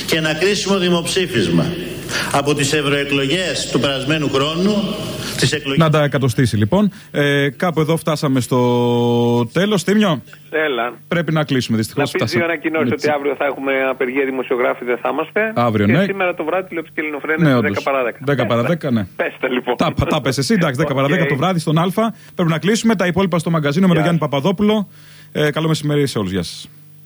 και ένα κρίσιμο δημοψήφισμα. Από τις ευρωεκλογές του περασμένου χρόνου τις εκλογές... Να τα εκατοστήσει λοιπόν. Ε, κάπου εδώ φτάσαμε στο τέλος. Τίμιο. Έλα. Πρέπει να κλείσουμε δυστυχώς. Να πει δύο ανακοινώσεις ότι αύριο θα έχουμε απεργία δημοσιογράφοι, δεν θα είμαστε. Αύριο, και ναι. σήμερα το βράδυ τηλεοπτική ελληνοφρένεια Ναι, 10 όντως. παρά 10. 10 παρά 10, ναι. Πέστε λοιπόν. Τα, τα πες εσύ, εντάξει, 10 παρά 10 Οκ. το βράδυ στον Α. Πρέπει να κλείσουμε. Τα υπόλοιπα στο μαγκαζίνο με τον Γεια. Γιάννη Παπαδόπουλο. Ε, καλό μεσημέρι σε όλους. Γεια σας.